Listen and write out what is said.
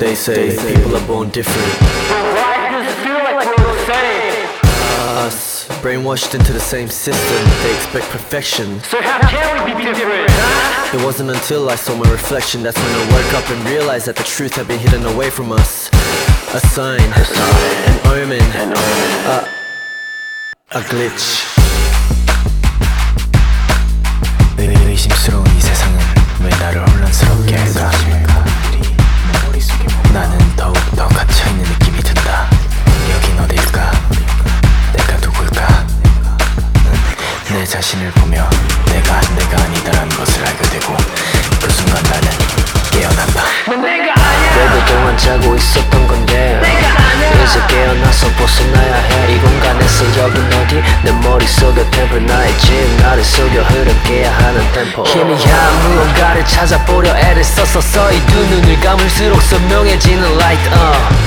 They say people are born different. But why does it feel like we're the same? Us, brainwashed into the same system. They expect perfection. So how can we be different, huh? It wasn't until I saw my reflection that's when I woke up and realized that the truth had been hidden away from us. A sign, a sign an omen, a, a glitch. 자신을 보며 내가 내가 아니다라는 것을 알게 되고 그 순간 나는 깨어난다. 넌 내가 아니야. 내 그동안 자고 있었던 건데 이제 깨어나서 벗어나야 해. 이 공간에서 여긴 어디 내 머릿속에 템플 나의 집 나를 속여 흐르게야 하는 템포. 희미한 무언가를 찾아보려 애를 써서 서이 두 눈을 감을수록 선명해지는 라이트 uh.